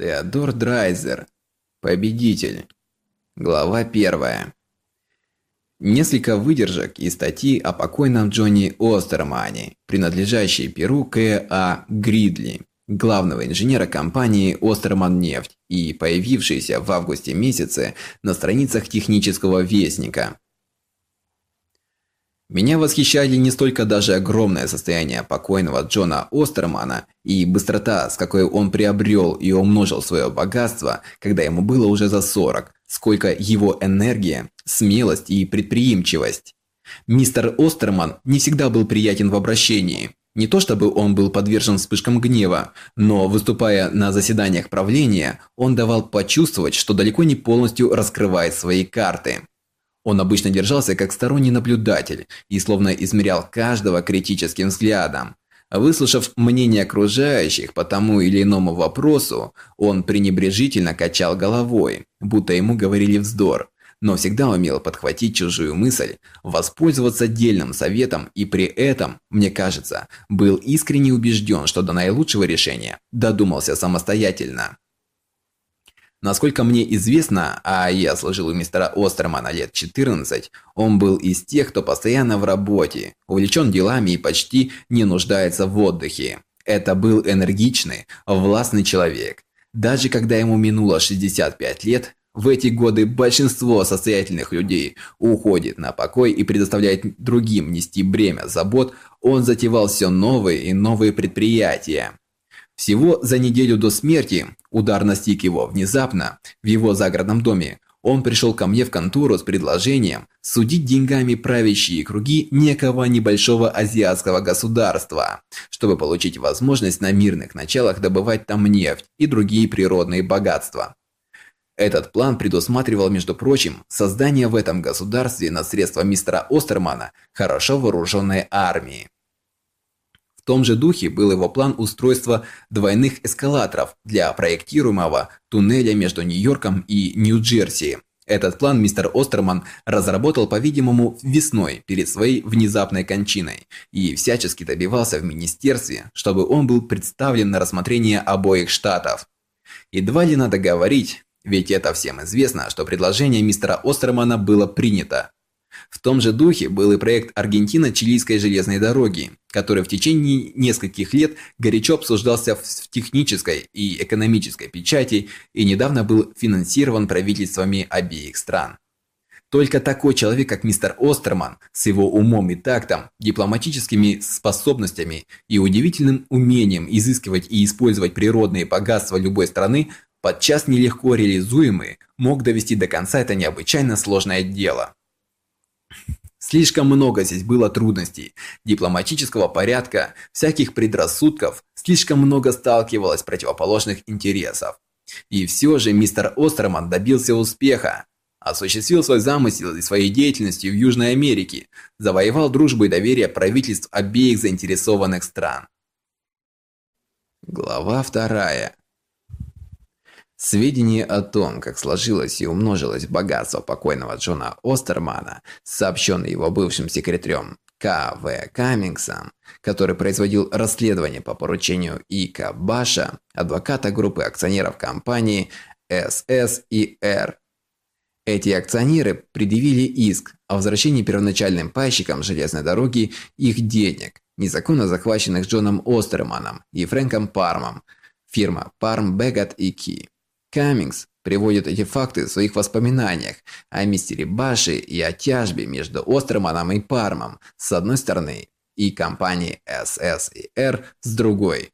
Теодор Драйзер. Победитель. Глава первая. Несколько выдержек из статьи о покойном Джонни Остермане, принадлежащей Перу К.А. Гридли, главного инженера компании Остерман нефть и появившейся в августе месяце на страницах технического вестника. Меня восхищали не столько даже огромное состояние покойного Джона Остермана и быстрота, с какой он приобрел и умножил свое богатство, когда ему было уже за 40, сколько его энергия, смелость и предприимчивость. Мистер Остерман не всегда был приятен в обращении. Не то чтобы он был подвержен вспышкам гнева, но выступая на заседаниях правления, он давал почувствовать, что далеко не полностью раскрывает свои карты. Он обычно держался как сторонний наблюдатель и словно измерял каждого критическим взглядом. Выслушав мнение окружающих по тому или иному вопросу, он пренебрежительно качал головой, будто ему говорили вздор, но всегда умел подхватить чужую мысль, воспользоваться дельным советом и при этом, мне кажется, был искренне убежден, что до наилучшего решения додумался самостоятельно. Насколько мне известно, а я служил у мистера Остермана лет 14, он был из тех, кто постоянно в работе, увлечен делами и почти не нуждается в отдыхе. Это был энергичный, властный человек. Даже когда ему минуло 65 лет, в эти годы большинство состоятельных людей уходит на покой и предоставляет другим нести бремя забот, он затевал все новые и новые предприятия. Всего за неделю до смерти удар настиг его внезапно в его загородном доме. Он пришел ко мне в контору с предложением судить деньгами правящие круги некого небольшого азиатского государства, чтобы получить возможность на мирных началах добывать там нефть и другие природные богатства. Этот план предусматривал, между прочим, создание в этом государстве на средства мистера Остермана хорошо вооруженной армии. Том же духе был его план устройства двойных эскалаторов для проектируемого туннеля между Нью-Йорком и Нью-Джерси. Этот план мистер Остерман разработал, по-видимому, весной перед своей внезапной кончиной и всячески добивался в министерстве, чтобы он был представлен на рассмотрение обоих штатов. Едва ли надо говорить, ведь это всем известно, что предложение мистера Остермана было принято. В том же духе был и проект Аргентино-Чилийской железной дороги, который в течение нескольких лет горячо обсуждался в технической и экономической печати и недавно был финансирован правительствами обеих стран. Только такой человек, как мистер Остерман, с его умом и тактом, дипломатическими способностями и удивительным умением изыскивать и использовать природные богатства любой страны, подчас нелегко реализуемые, мог довести до конца это необычайно сложное дело. Слишком много здесь было трудностей, дипломатического порядка, всяких предрассудков, слишком много сталкивалось противоположных интересов. И все же мистер Остерман добился успеха. Осуществил свой замысел и своей деятельностью в Южной Америке, завоевал дружбу и доверие правительств обеих заинтересованных стран. Глава вторая. Сведения о том, как сложилось и умножилось богатство покойного Джона Остермана, сообщенные его бывшим секретарем К.В. Каммингсом, который производил расследование по поручению И.К. Баша, адвоката группы акционеров компании ССИР. Эти акционеры предъявили иск о возвращении первоначальным пайщикам железной дороги их денег, незаконно захваченных Джоном Остерманом и Фрэнком Пармом, фирма Парм, Бэггот и Ки. Каммингс приводит эти факты в своих воспоминаниях о мистере Баши и о тяжбе между Остерманом и Пармом с одной стороны и компанией ССИР с другой.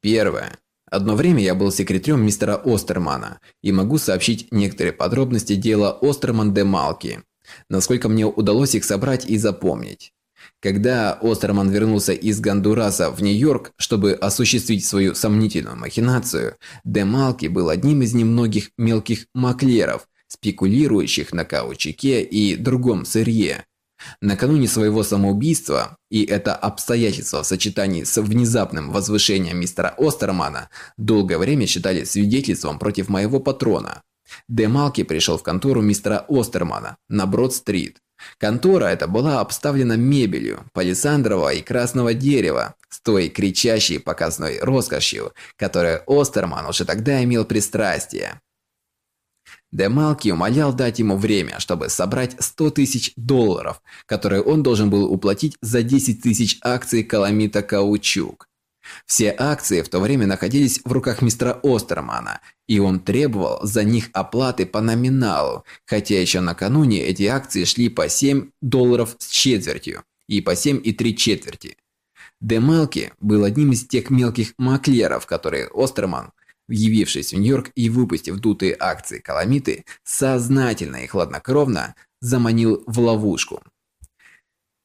Первое. Одно время я был секретарем мистера Остермана и могу сообщить некоторые подробности дела Остерман де Малки, насколько мне удалось их собрать и запомнить. Когда Остерман вернулся из Гондураса в Нью-Йорк, чтобы осуществить свою сомнительную махинацию, Демалки был одним из немногих мелких маклеров, спекулирующих на каучуке и другом сырье. Накануне своего самоубийства, и это обстоятельство в сочетании с внезапным возвышением мистера Остермана, долгое время считали свидетельством против моего патрона. Демалки пришел в контору мистера Остермана на Брод-стрит, Контора эта была обставлена мебелью палисандрового и красного дерева с той кричащей показной роскошью, которой Остерман уже тогда имел пристрастие. Демалки умолял дать ему время, чтобы собрать 100 тысяч долларов, которые он должен был уплатить за 10 тысяч акций Каламита Каучук. Все акции в то время находились в руках мистера Остермана, и он требовал за них оплаты по номиналу, хотя еще накануне эти акции шли по 7 долларов с четвертью и по 7 и 3 четверти. Демалки был одним из тех мелких маклеров, которые Остерман явившись в Нью-Йорк и выпустив дутые акции Каламиты, сознательно и хладнокровно заманил в ловушку.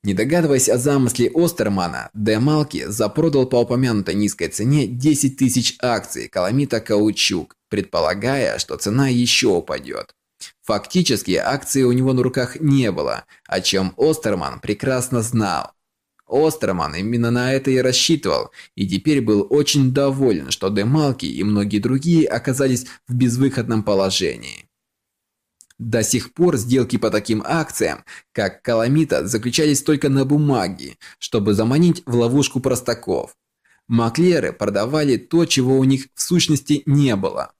Не догадываясь о замысле Остермана, Демалки запродал по упомянутой низкой цене 10 тысяч акций Каламита Каучук, предполагая, что цена еще упадет. Фактически акции у него на руках не было, о чем Остерман прекрасно знал. Остерман именно на это и рассчитывал, и теперь был очень доволен, что Демалки и многие другие оказались в безвыходном положении. До сих пор сделки по таким акциям, как Каламита, заключались только на бумаге, чтобы заманить в ловушку простаков. Маклеры продавали то, чего у них в сущности не было.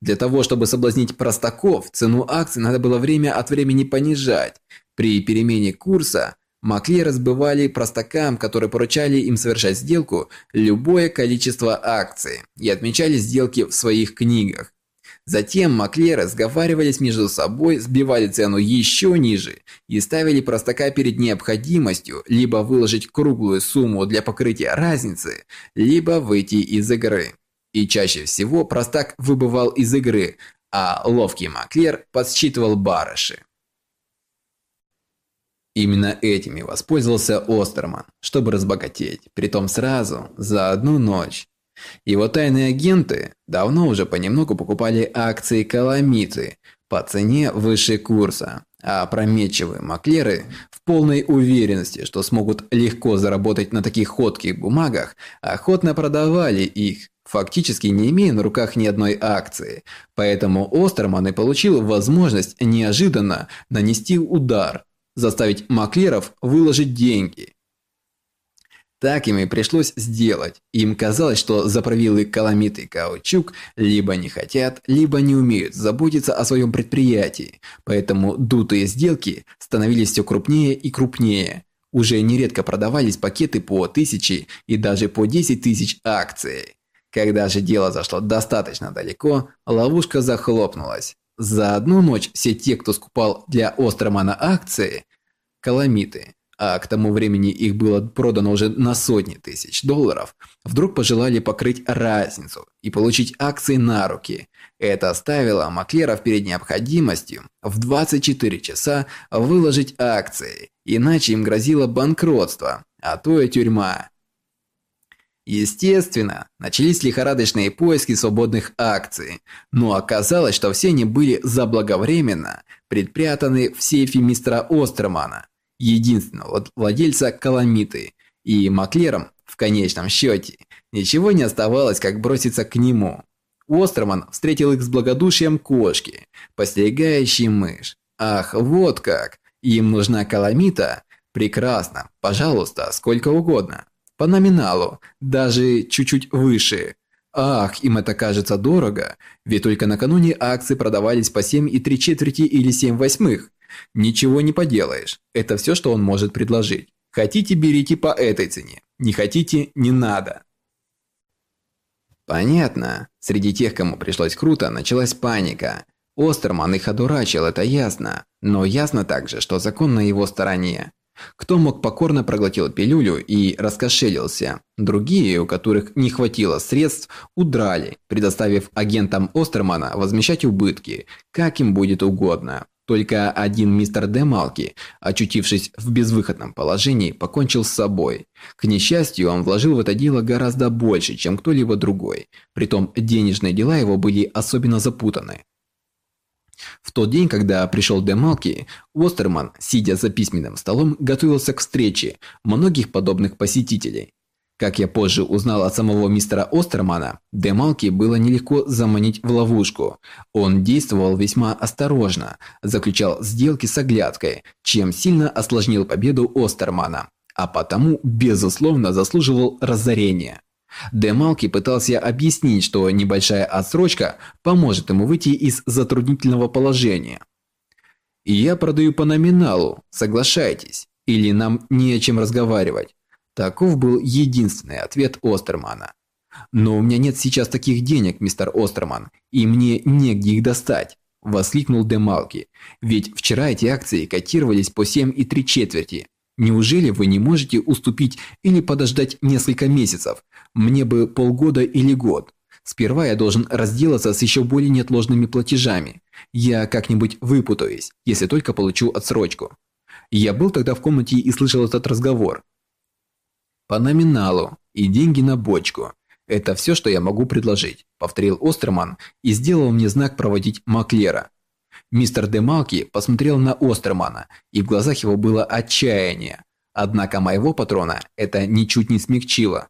Для того, чтобы соблазнить простаков, цену акций надо было время от времени понижать. При перемене курса Маклеры сбывали простакам, которые поручали им совершать сделку, любое количество акций и отмечали сделки в своих книгах. Затем маклеры сговаривались между собой, сбивали цену еще ниже и ставили простака перед необходимостью либо выложить круглую сумму для покрытия разницы, либо выйти из игры. И чаще всего простак выбывал из игры, а ловкий маклер подсчитывал барыши. Именно этими воспользовался Остерман, чтобы разбогатеть, притом сразу, за одну ночь. Его тайные агенты давно уже понемногу покупали акции Каламиты по цене выше курса, а прометчивые маклеры в полной уверенности, что смогут легко заработать на таких ходких бумагах, охотно продавали их, фактически не имея на руках ни одной акции. Поэтому Остерман и получил возможность неожиданно нанести удар – заставить маклеров выложить деньги. Так им и пришлось сделать. Им казалось, что заправилы Каламит и Каучук либо не хотят, либо не умеют заботиться о своем предприятии, поэтому дутые сделки становились все крупнее и крупнее. Уже нередко продавались пакеты по тысяче и даже по 10 тысяч акций. Когда же дело зашло достаточно далеко, ловушка захлопнулась. За одну ночь все те, кто скупал для Остромана акции, каламиты, а к тому времени их было продано уже на сотни тысяч долларов, вдруг пожелали покрыть разницу и получить акции на руки. Это оставило маклеров перед необходимостью в 24 часа выложить акции, иначе им грозило банкротство, а то и тюрьма. Естественно, начались лихорадочные поиски свободных акций, но оказалось, что все они были заблаговременно предпрятаны в сейфе мистера Остермана, единственного владельца Каламиты, и Маклером, в конечном счете, ничего не оставалось, как броситься к нему. Остерман встретил их с благодушием кошки, постерегающей мышь. Ах, вот как! Им нужна Каламита? Прекрасно, пожалуйста, сколько угодно. По номиналу, даже чуть-чуть выше. Ах, им это кажется дорого, ведь только накануне акции продавались по 7 и 3 четверти или 7 восьмых. Ничего не поделаешь, это все, что он может предложить. Хотите, берите по этой цене, не хотите, не надо. Понятно. Среди тех, кому пришлось круто, началась паника. Остерман их одурачил, это ясно. Но ясно также, что закон на его стороне. Кто мог покорно проглотил пилюлю и раскошелился. Другие, у которых не хватило средств, удрали, предоставив агентам Остермана возмещать убытки, как им будет угодно. Только один мистер Демалки, очутившись в безвыходном положении, покончил с собой. К несчастью, он вложил в это дело гораздо больше, чем кто-либо другой. Притом денежные дела его были особенно запутаны. В тот день, когда пришел Демалки, Остерман, сидя за письменным столом, готовился к встрече многих подобных посетителей. Как я позже узнал от самого мистера Остермана, Демалки было нелегко заманить в ловушку. Он действовал весьма осторожно, заключал сделки с оглядкой, чем сильно осложнил победу Остермана, а потому, безусловно, заслуживал разорения. Демалки пытался объяснить, что небольшая отсрочка поможет ему выйти из затруднительного положения. «Я продаю по номиналу, соглашайтесь, или нам не о чем разговаривать». Таков был единственный ответ Остермана. «Но у меня нет сейчас таких денег, мистер Остерман, и мне негде их достать», – воскликнул Демалки. «Ведь вчера эти акции котировались по 7 и 3 четверти. Неужели вы не можете уступить или подождать несколько месяцев? Мне бы полгода или год. Сперва я должен разделаться с еще более неотложными платежами. Я как-нибудь выпутаюсь, если только получу отсрочку». Я был тогда в комнате и слышал этот разговор. По номиналу и деньги на бочку. Это все, что я могу предложить, повторил Остерман и сделал мне знак проводить Маклера. Мистер Демалки посмотрел на Остермана, и в глазах его было отчаяние. Однако моего патрона это ничуть не смягчило.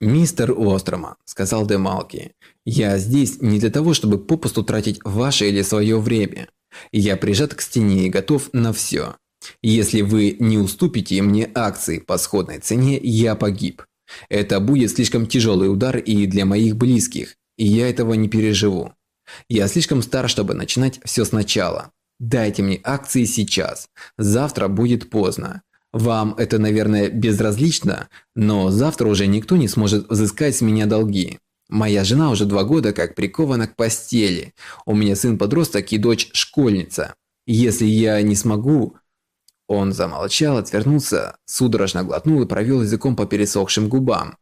«Мистер Остерман», – сказал Демалки, – «я здесь не для того, чтобы попусту тратить ваше или свое время. Я прижат к стене и готов на все. Если вы не уступите мне акции по сходной цене, я погиб. Это будет слишком тяжелый удар и для моих близких, и я этого не переживу. Я слишком стар, чтобы начинать все сначала. Дайте мне акции сейчас. Завтра будет поздно. Вам это, наверное, безразлично, но завтра уже никто не сможет взыскать с меня долги. Моя жена уже два года как прикована к постели. У меня сын-подросток и дочь школьница. Если я не смогу, он замолчал, отвернулся, судорожно глотнул и провел языком по пересохшим губам.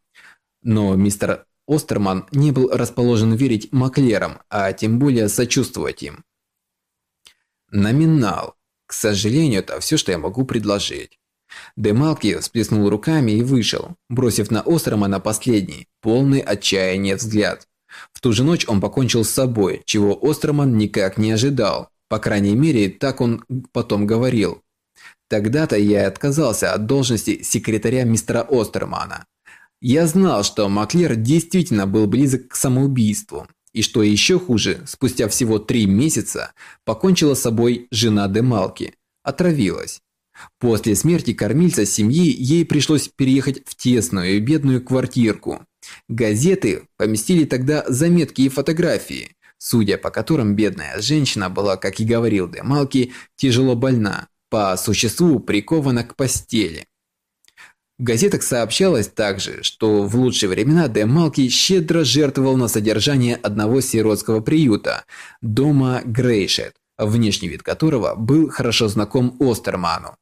Но мистер Остерман не был расположен верить Маклерам, а тем более сочувствовать им. Номинал. К сожалению, это все, что я могу предложить. Демалки всплеснул руками и вышел, бросив на Остермана последний, полный отчаяния взгляд. В ту же ночь он покончил с собой, чего Остерман никак не ожидал. По крайней мере, так он потом говорил. Тогда-то я и отказался от должности секретаря мистера Остермана. Я знал, что Маклер действительно был близок к самоубийству. И что еще хуже, спустя всего три месяца покончила с собой жена Демалки. Отравилась. После смерти кормильца семьи ей пришлось переехать в тесную и бедную квартирку. Газеты поместили тогда заметки и фотографии, судя по которым бедная женщина была, как и говорил Демалки, тяжело больна по существу прикована к постели. В газетах сообщалось также, что в лучшие времена Де Малки щедро жертвовал на содержание одного сиротского приюта – дома Грейшет, внешний вид которого был хорошо знаком Остерману.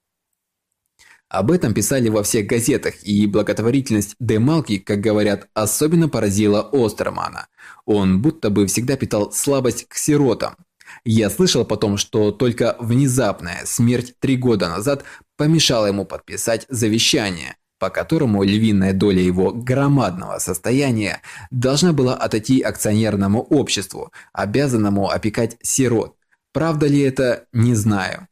Об этом писали во всех газетах, и благотворительность Де Малки, как говорят, особенно поразила Остермана. Он будто бы всегда питал слабость к сиротам. Я слышал потом, что только внезапная смерть три года назад помешала ему подписать завещание, по которому львиная доля его громадного состояния должна была отойти акционерному обществу, обязанному опекать сирот. Правда ли это, не знаю.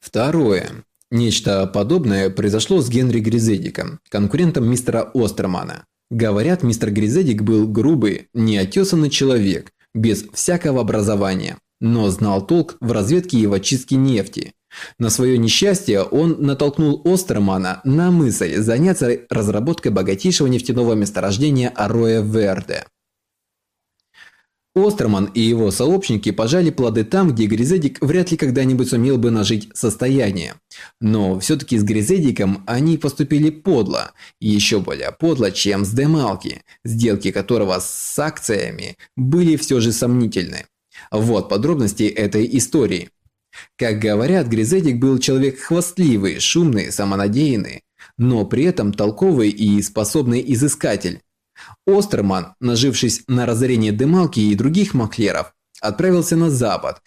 Второе. Нечто подобное произошло с Генри Гризедиком, конкурентом мистера Остермана. Говорят, мистер Гризедик был грубый, неотесанный человек, без всякого образования, но знал толк в разведке и в очистке нефти. На свое несчастье он натолкнул Остермана на мысль заняться разработкой богатейшего нефтяного месторождения Ароя Верде. Остерман и его сообщники пожали плоды там, где Гризедик вряд ли когда-нибудь сумел бы нажить состояние. Но все-таки с Гризедиком они поступили подло, еще более подло, чем с Демалки, сделки которого с акциями были все же сомнительны. Вот подробности этой истории. Как говорят, Гризедик был человек хвастливый, шумный, самонадеянный, но при этом толковый и способный изыскатель. Остерман, нажившись на разорении Демалки и других маклеров, отправился на запад.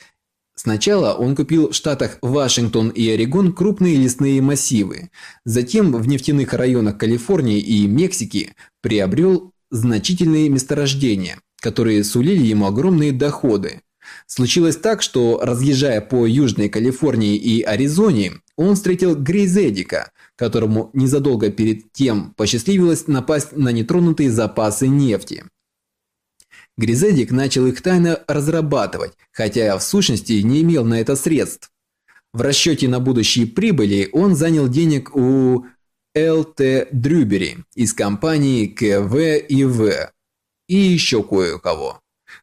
Сначала он купил в штатах Вашингтон и Орегон крупные лесные массивы. Затем в нефтяных районах Калифорнии и Мексики приобрел значительные месторождения, которые сулили ему огромные доходы. Случилось так, что разъезжая по Южной Калифорнии и Аризоне, он встретил Грейзедика, которому незадолго перед тем посчастливилось напасть на нетронутые запасы нефти. Гризедик начал их тайно разрабатывать, хотя в сущности не имел на это средств. В расчете на будущие прибыли он занял денег у Л.Т. Дрюбери из компании КВ и В. И еще кое-кого.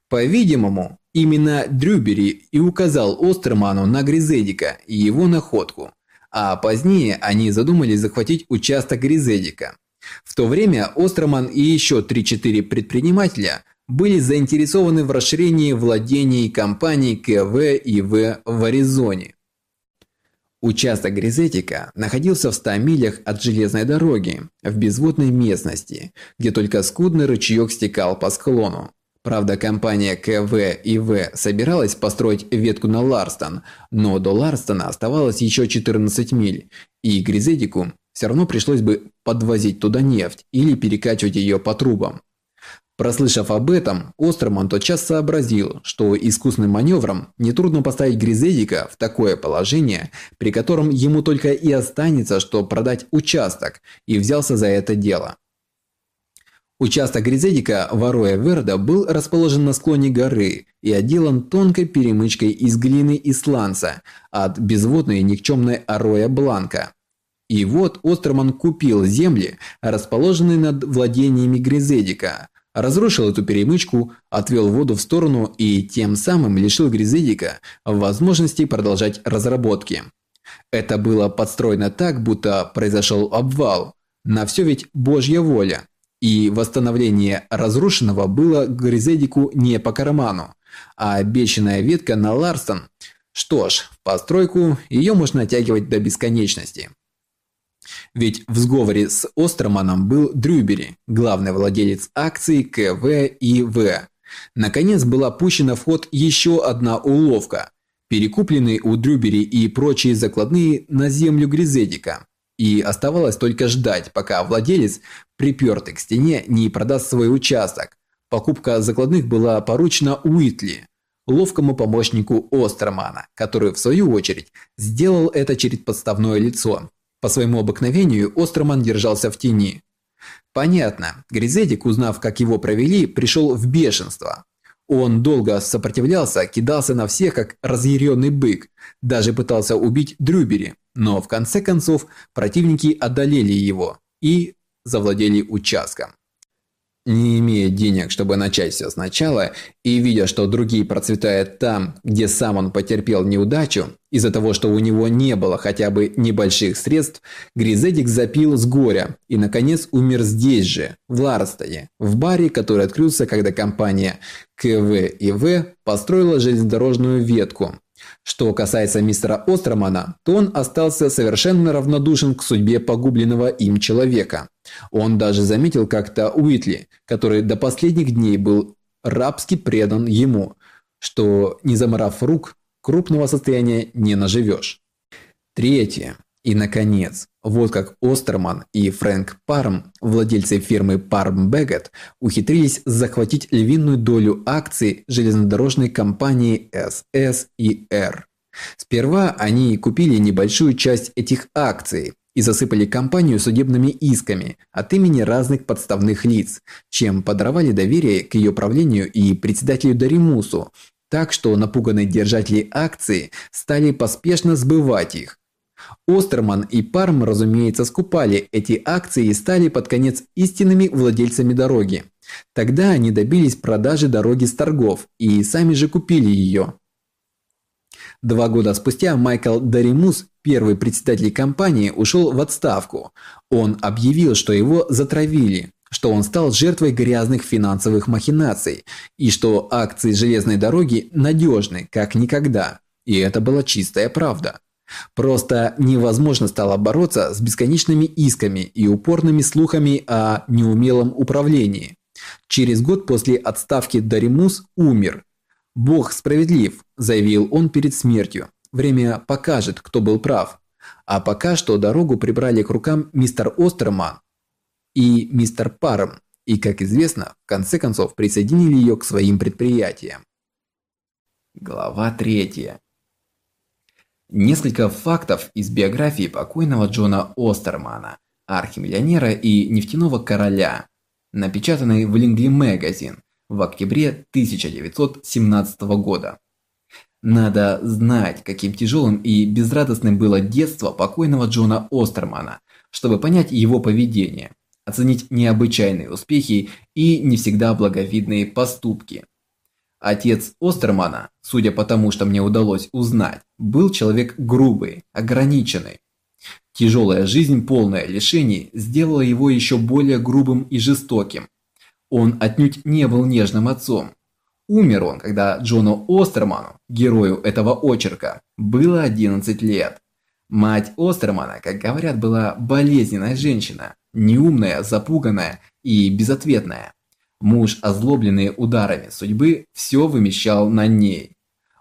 По-видимому, именно Дрюбери и указал Остерману на Гризедика и его находку, а позднее они задумали захватить участок Гризедика. В то время Остерман и еще 3-4 предпринимателя были заинтересованы в расширении владений компаний КВ и В в Аризоне. Участок Гризетика находился в 100 милях от железной дороги, в безводной местности, где только скудный ручеек стекал по склону. Правда, компания КВ и В собиралась построить ветку на Ларстон, но до Ларстона оставалось еще 14 миль, и Гризетику все равно пришлось бы подвозить туда нефть или перекачивать ее по трубам. Прослышав об этом, Остерман тотчас сообразил, что искусным маневром нетрудно поставить Гризедика в такое положение, при котором ему только и останется, что продать участок, и взялся за это дело. Участок Гризедика Вороя Верда был расположен на склоне горы и отделан тонкой перемычкой из глины и сланца от безводной никчемной Ароя Бланка. И вот Остерман купил земли, расположенные над владениями Гризедика, разрушил эту перемычку, отвел воду в сторону и тем самым лишил Гризедика возможности продолжать разработки. Это было подстроено так, будто произошел обвал. На все ведь Божья воля. И восстановление разрушенного было Гризедику не по карману. А обещанная ветка на Ларсон, что ж, в постройку ее можно оттягивать до бесконечности. Ведь в сговоре с Остерманом был Дрюбери, главный владелец акций КВ и В. Наконец была пущена в ход еще одна уловка. Перекупленные у Дрюбери и прочие закладные на землю Гризедика. И оставалось только ждать, пока владелец, припертый к стене, не продаст свой участок. Покупка закладных была поручена Уитли, ловкому помощнику Остермана, который в свою очередь сделал это через подставное лицо, по своему обыкновению Остроман держался в тени. Понятно, Гризедик, узнав, как его провели, пришел в бешенство. Он долго сопротивлялся, кидался на всех, как разъяренный бык, даже пытался убить Дрюбери, но в конце концов противники одолели его и завладели участком. Не имея денег, чтобы начать все сначала, и видя, что другие процветают там, где сам он потерпел неудачу, из-за того, что у него не было хотя бы небольших средств, Гризедик запил с горя и, наконец, умер здесь же, в Ларстоне, в баре, который открылся, когда компания КВ и В построила железнодорожную ветку, что касается мистера Остромана, то он остался совершенно равнодушен к судьбе погубленного им человека. Он даже заметил как-то Уитли, который до последних дней был рабски предан ему, что, не заморав рук, крупного состояния не наживешь. Третье. И, наконец, вот как Остерман и Фрэнк Парм, владельцы фирмы Парм Бэггет, ухитрились захватить львиную долю акций железнодорожной компании ССИР. Сперва они купили небольшую часть этих акций и засыпали компанию судебными исками от имени разных подставных лиц, чем подорвали доверие к ее правлению и председателю Даримусу, так что напуганные держатели акций стали поспешно сбывать их, Остерман и Парм, разумеется, скупали эти акции и стали под конец истинными владельцами дороги. Тогда они добились продажи дороги с торгов и сами же купили ее. Два года спустя Майкл Даримус, первый председатель компании, ушел в отставку. Он объявил, что его затравили, что он стал жертвой грязных финансовых махинаций и что акции железной дороги надежны, как никогда. И это была чистая правда. Просто невозможно стало бороться с бесконечными исками и упорными слухами о неумелом управлении. Через год после отставки Даримус умер. «Бог справедлив», – заявил он перед смертью. «Время покажет, кто был прав». А пока что дорогу прибрали к рукам мистер Остерман и мистер Парм, и, как известно, в конце концов присоединили ее к своим предприятиям. Глава 3. Несколько фактов из биографии покойного Джона Остермана, архимиллионера и нефтяного короля, напечатанный в Лингли Magazine в октябре 1917 года. Надо знать, каким тяжелым и безрадостным было детство покойного Джона Остермана, чтобы понять его поведение, оценить необычайные успехи и не всегда благовидные поступки. Отец Остермана, судя по тому, что мне удалось узнать, был человек грубый, ограниченный. Тяжелая жизнь, полная лишений, сделала его еще более грубым и жестоким. Он отнюдь не был нежным отцом. Умер он, когда Джону Остерману, герою этого очерка, было 11 лет. Мать Остермана, как говорят, была болезненная женщина, неумная, запуганная и безответная. Муж, озлобленный ударами судьбы, все вымещал на ней.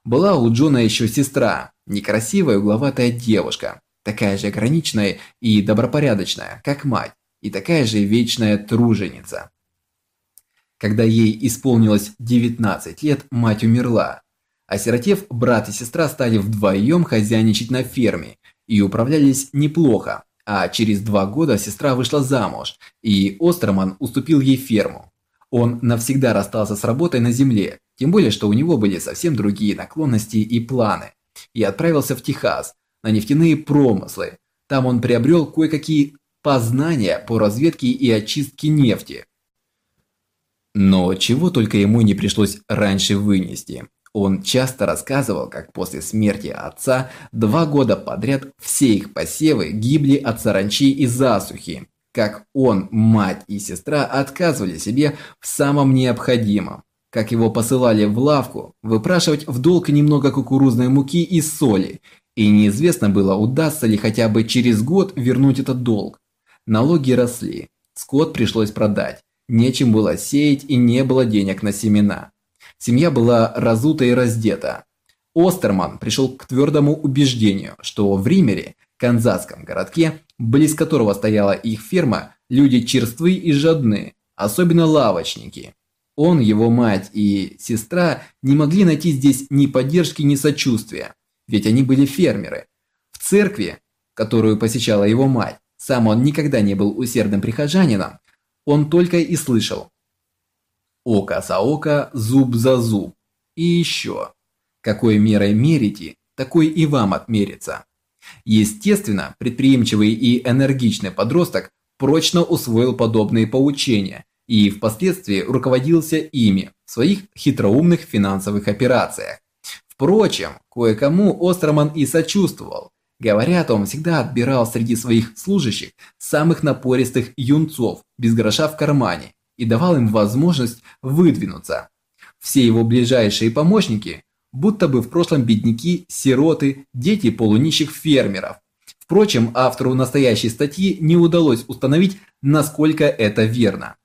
Была у Джона еще сестра, некрасивая угловатая девушка, такая же ограниченная и добропорядочная, как мать, и такая же вечная труженица. Когда ей исполнилось 19 лет, мать умерла. Осиротев, брат и сестра стали вдвоем хозяйничать на ферме и управлялись неплохо, а через два года сестра вышла замуж, и Остерман уступил ей ферму. Он навсегда расстался с работой на земле, тем более, что у него были совсем другие наклонности и планы. И отправился в Техас на нефтяные промыслы. Там он приобрел кое-какие познания по разведке и очистке нефти. Но чего только ему не пришлось раньше вынести. Он часто рассказывал, как после смерти отца два года подряд все их посевы гибли от саранчи и засухи, как он, мать и сестра отказывали себе в самом необходимом, как его посылали в лавку выпрашивать в долг немного кукурузной муки и соли, и неизвестно было, удастся ли хотя бы через год вернуть этот долг. Налоги росли, скот пришлось продать, нечем было сеять и не было денег на семена. Семья была разута и раздета. Остерман пришел к твердому убеждению, что в Римере, канзасском городке, близ которого стояла их ферма, люди черствы и жадны, особенно лавочники. Он, его мать и сестра не могли найти здесь ни поддержки, ни сочувствия, ведь они были фермеры. В церкви, которую посещала его мать, сам он никогда не был усердным прихожанином, он только и слышал «Око за око, зуб за зуб» и еще «Какой мерой мерите, такой и вам отмерится». Естественно, предприимчивый и энергичный подросток прочно усвоил подобные поучения и впоследствии руководился ими в своих хитроумных финансовых операциях. Впрочем, кое-кому Остроман и сочувствовал. Говорят, он всегда отбирал среди своих служащих самых напористых юнцов без гроша в кармане и давал им возможность выдвинуться. Все его ближайшие помощники будто бы в прошлом бедняки, сироты, дети полунищих фермеров. Впрочем, автору настоящей статьи не удалось установить, насколько это верно.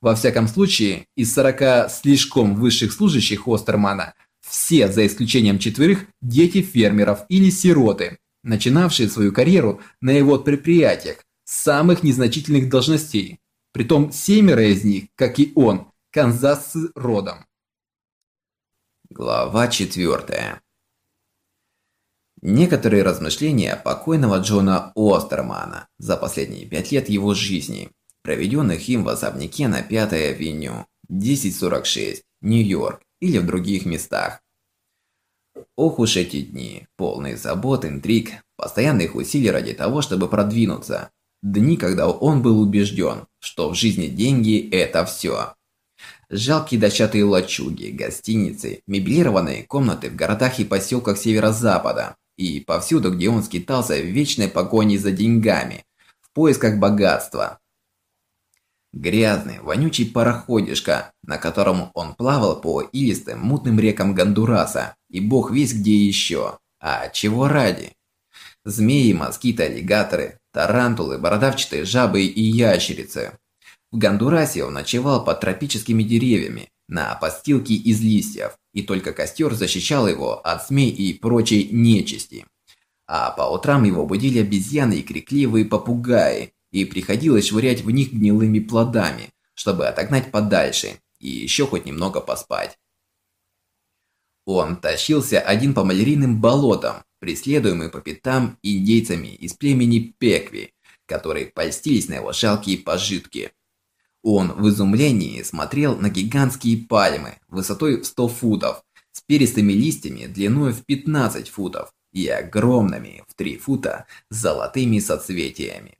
Во всяком случае, из 40 слишком высших служащих Остермана, все, за исключением четверых, дети фермеров или сироты, начинавшие свою карьеру на его предприятиях самых незначительных должностей. Притом семеро из них, как и он, канзасцы родом. Глава 4. Некоторые размышления покойного Джона Остермана за последние пять лет его жизни, проведенных им в особняке на 5-й авеню, 1046, Нью-Йорк или в других местах. Ох уж эти дни, полные забот, интриг, постоянных усилий ради того, чтобы продвинуться. Дни, когда он был убежден, что в жизни деньги – это все. Жалкие дощатые лачуги, гостиницы, меблированные комнаты в городах и поселках северо-запада. И повсюду, где он скитался в вечной погоне за деньгами, в поисках богатства. Грязный, вонючий пароходишка, на котором он плавал по илистым, мутным рекам Гондураса, и бог весь где еще. А чего ради? Змеи, москиты, аллигаторы, тарантулы, бородавчатые жабы и ящерицы. В Гондурасе он ночевал под тропическими деревьями, на постилке из листьев, и только костер защищал его от змей и прочей нечисти. А по утрам его будили обезьяны и крикливые попугаи, и приходилось швырять в них гнилыми плодами, чтобы отогнать подальше и еще хоть немного поспать. Он тащился один по малярийным болотам, преследуемый по пятам индейцами из племени Пекви, которые польстились на его жалкие пожитки. Он в изумлении смотрел на гигантские пальмы высотой в 100 футов, с перистыми листьями длиной в 15 футов и огромными в 3 фута золотыми соцветиями.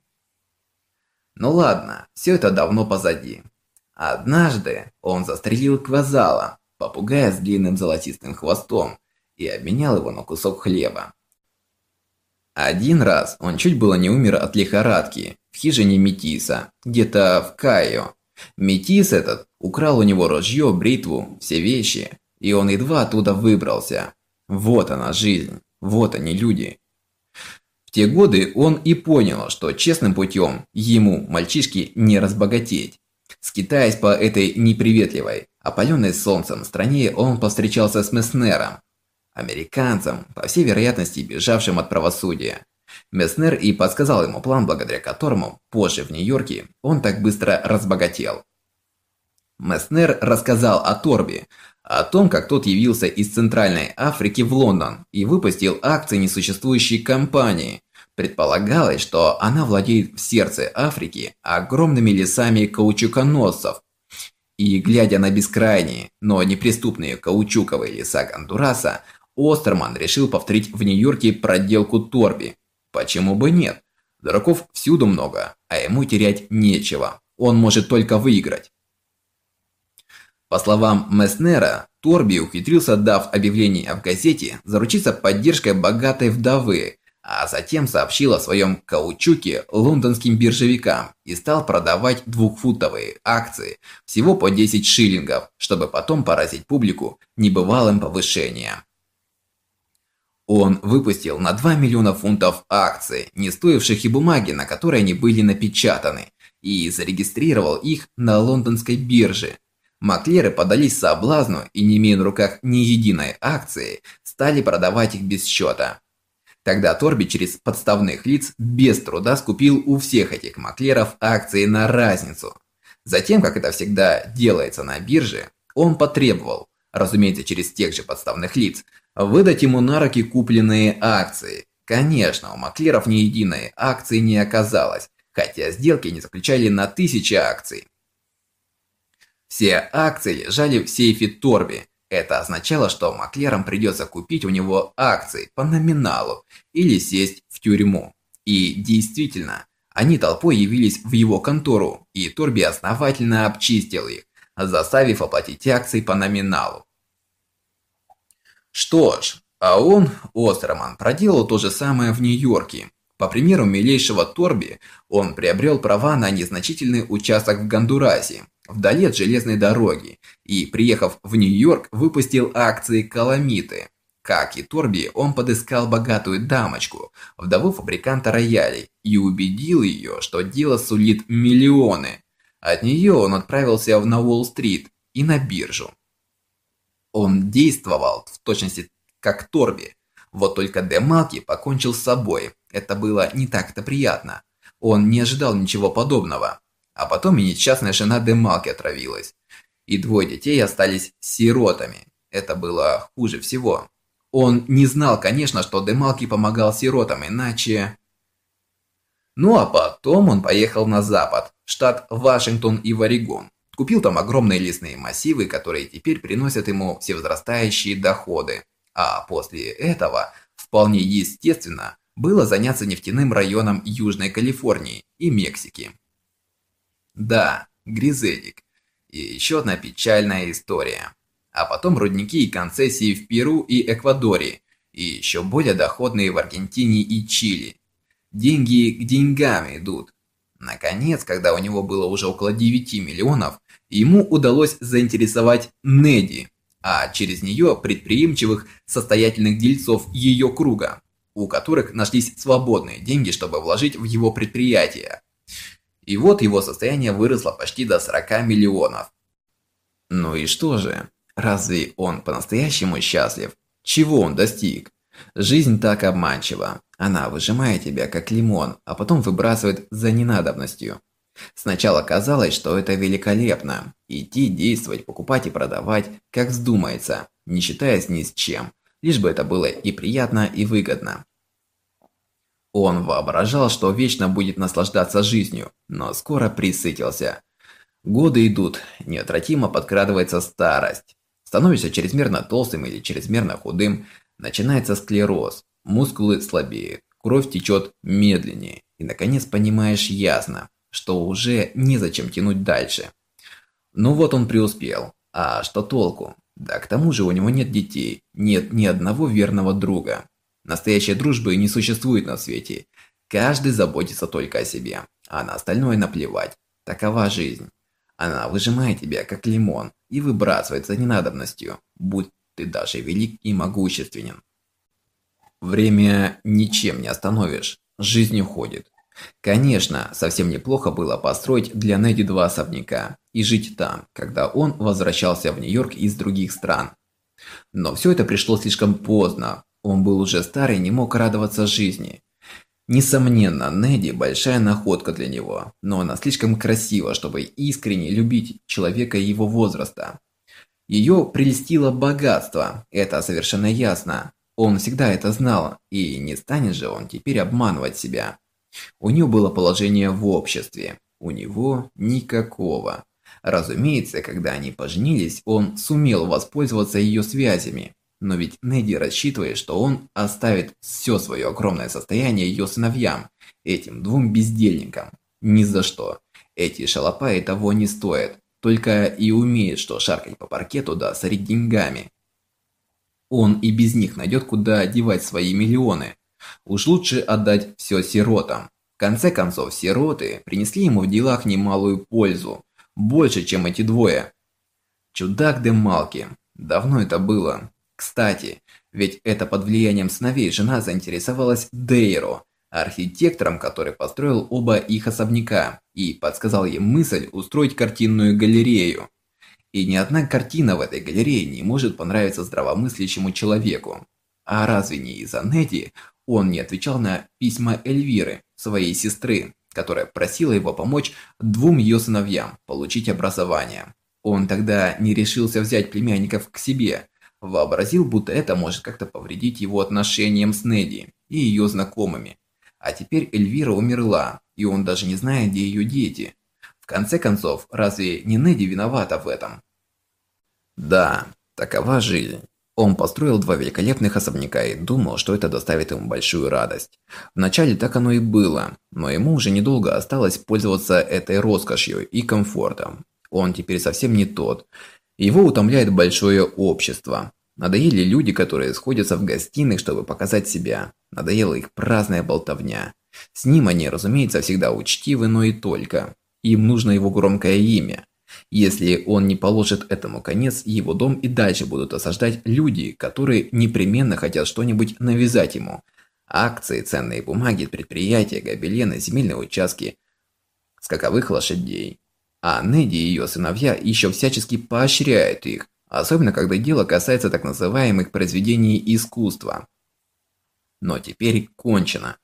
Ну ладно, все это давно позади. Однажды он застрелил квазала, попугая с длинным золотистым хвостом, и обменял его на кусок хлеба. Один раз он чуть было не умер от лихорадки в хижине Метиса, где-то в Кайо. Метис этот украл у него ружье, бритву, все вещи, и он едва оттуда выбрался. Вот она жизнь, вот они люди. В те годы он и понял, что честным путем ему, мальчишке, не разбогатеть. Скитаясь по этой неприветливой, опаленной солнцем стране, он повстречался с Меснером, американцем, по всей вероятности бежавшим от правосудия. Меснер и подсказал ему план, благодаря которому позже в Нью-Йорке он так быстро разбогател. Меснер рассказал о Торби, о том, как тот явился из Центральной Африки в Лондон и выпустил акции несуществующей компании. Предполагалось, что она владеет в сердце Африки огромными лесами каучуконосцев. И глядя на бескрайние, но неприступные каучуковые леса Гондураса, Остерман решил повторить в Нью-Йорке проделку Торби. Почему бы нет? Дураков всюду много, а ему терять нечего. Он может только выиграть. По словам Меснера, Торби ухитрился, дав объявление в газете, заручиться поддержкой богатой вдовы, а затем сообщил о своем каучуке лондонским биржевикам и стал продавать двухфутовые акции всего по 10 шиллингов, чтобы потом поразить публику небывалым повышением. Он выпустил на 2 миллиона фунтов акций, не стоивших и бумаги, на которой они были напечатаны, и зарегистрировал их на лондонской бирже. Маклеры подались соблазну и, не имея на руках ни единой акции, стали продавать их без счета. Тогда Торби через подставных лиц без труда скупил у всех этих маклеров акции на разницу. Затем, как это всегда делается на бирже, он потребовал, разумеется через тех же подставных лиц, выдать ему на руки купленные акции. Конечно, у маклеров ни единой акции не оказалось, хотя сделки не заключали на тысячи акций. Все акции лежали в сейфе Торби. Это означало, что маклерам придется купить у него акции по номиналу или сесть в тюрьму. И действительно, они толпой явились в его контору, и Торби основательно обчистил их, заставив оплатить акции по номиналу. Что ж, а он, Остерман, проделал то же самое в Нью-Йорке. По примеру милейшего Торби, он приобрел права на незначительный участок в Гондурасе, вдали от железной дороги, и, приехав в Нью-Йорк, выпустил акции Каламиты. Как и Торби, он подыскал богатую дамочку, вдову фабриканта роялей, и убедил ее, что дело сулит миллионы. От нее он отправился на Уолл-стрит и на биржу. Он действовал в точности как Торби. Вот только Демалки покончил с собой. Это было не так-то приятно. Он не ожидал ничего подобного. А потом и несчастная жена Демалки отравилась. И двое детей остались сиротами. Это было хуже всего. Он не знал, конечно, что Демалки помогал сиротам, иначе... Ну а потом он поехал на запад, штат Вашингтон и в Орегон. Купил там огромные лесные массивы, которые теперь приносят ему всевозрастающие доходы. А после этого, вполне естественно, было заняться нефтяным районом Южной Калифорнии и Мексики. Да, Гризелик. И еще одна печальная история. А потом рудники и концессии в Перу и Эквадоре. И еще более доходные в Аргентине и Чили. Деньги к деньгам идут. Наконец, когда у него было уже около 9 миллионов, ему удалось заинтересовать Неди, а через нее предприимчивых состоятельных дельцов ее круга, у которых нашлись свободные деньги, чтобы вложить в его предприятие. И вот его состояние выросло почти до 40 миллионов. Ну и что же? Разве он по-настоящему счастлив? Чего он достиг? Жизнь так обманчива. Она выжимает тебя как лимон, а потом выбрасывает за ненадобностью. Сначала казалось, что это великолепно. Идти, действовать, покупать и продавать, как вздумается. не считаясь ни с чем, лишь бы это было и приятно, и выгодно. Он воображал, что вечно будет наслаждаться жизнью, но скоро присытился. Годы идут, неотвратимо подкрадывается старость. Становишься чрезмерно толстым или чрезмерно худым, начинается склероз, мускулы слабеют, кровь течет медленнее, и наконец понимаешь ясно, что уже незачем тянуть дальше. Ну вот он преуспел, а что толку? Да к тому же у него нет детей, нет ни одного верного друга. Настоящей дружбы не существует на свете. Каждый заботится только о себе, а на остальное наплевать. Такова жизнь. Она выжимает тебя, как лимон, и выбрасывает за ненадобностью, будь ты даже велик и могущественен. Время ничем не остановишь, жизнь уходит. Конечно, совсем неплохо было построить для Неди два особняка и жить там, когда он возвращался в Нью-Йорк из других стран. Но все это пришло слишком поздно, он был уже старый и не мог радоваться жизни. Несомненно, Неди большая находка для него, но она слишком красива, чтобы искренне любить человека его возраста. Ее прельстило богатство, это совершенно ясно. Он всегда это знал, и не станет же он теперь обманывать себя. У нее было положение в обществе, у него никакого. Разумеется, когда они поженились, он сумел воспользоваться ее связями. Но ведь Неди рассчитывает, что он оставит все свое огромное состояние ее сыновьям, этим двум бездельникам. Ни за что. Эти шалопаи того не стоят. Только и умеют, что шаркать по паркету да сорить деньгами. Он и без них найдет, куда девать свои миллионы. Уж лучше отдать все сиротам. В конце концов, сироты принесли ему в делах немалую пользу. Больше, чем эти двое. Чудак де Малки. Давно это было. Кстати, ведь это под влиянием сыновей жена заинтересовалась Дейро, архитектором, который построил оба их особняка, и подсказал ей мысль устроить картинную галерею. И ни одна картина в этой галерее не может понравиться здравомыслящему человеку. А разве не из-за он не отвечал на письма Эльвиры, своей сестры, которая просила его помочь двум ее сыновьям получить образование? Он тогда не решился взять племянников к себе, Вообразил, будто это может как-то повредить его отношениям с Неди и ее знакомыми. А теперь Эльвира умерла, и он даже не знает, где ее дети. В конце концов, разве не Неди виновата в этом? Да, такова жизнь. Он построил два великолепных особняка и думал, что это доставит ему большую радость. Вначале так оно и было, но ему уже недолго осталось пользоваться этой роскошью и комфортом. Он теперь совсем не тот, его утомляет большое общество. Надоели люди, которые сходятся в гостиных, чтобы показать себя. Надоела их праздная болтовня. С ним они, разумеется, всегда учтивы, но и только. Им нужно его громкое имя. Если он не положит этому конец, его дом и дальше будут осаждать люди, которые непременно хотят что-нибудь навязать ему. Акции, ценные бумаги, предприятия, гобелены, земельные участки, скаковых лошадей. А Неди и ее сыновья еще всячески поощряют их, особенно когда дело касается так называемых произведений искусства. Но теперь кончено.